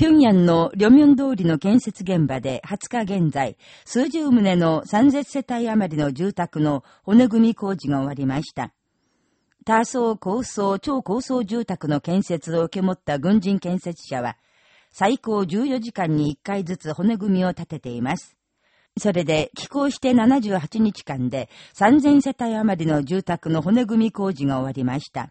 平壌の両面通りの建設現場で20日現在、数十棟の30世帯余りの住宅の骨組み工事が終わりました。多層高層超高層住宅の建設を受け持った軍人建設者は、最高14時間に1回ずつ骨組みを立てています。それで、寄港して78日間で3000世帯余りの住宅の骨組み工事が終わりました。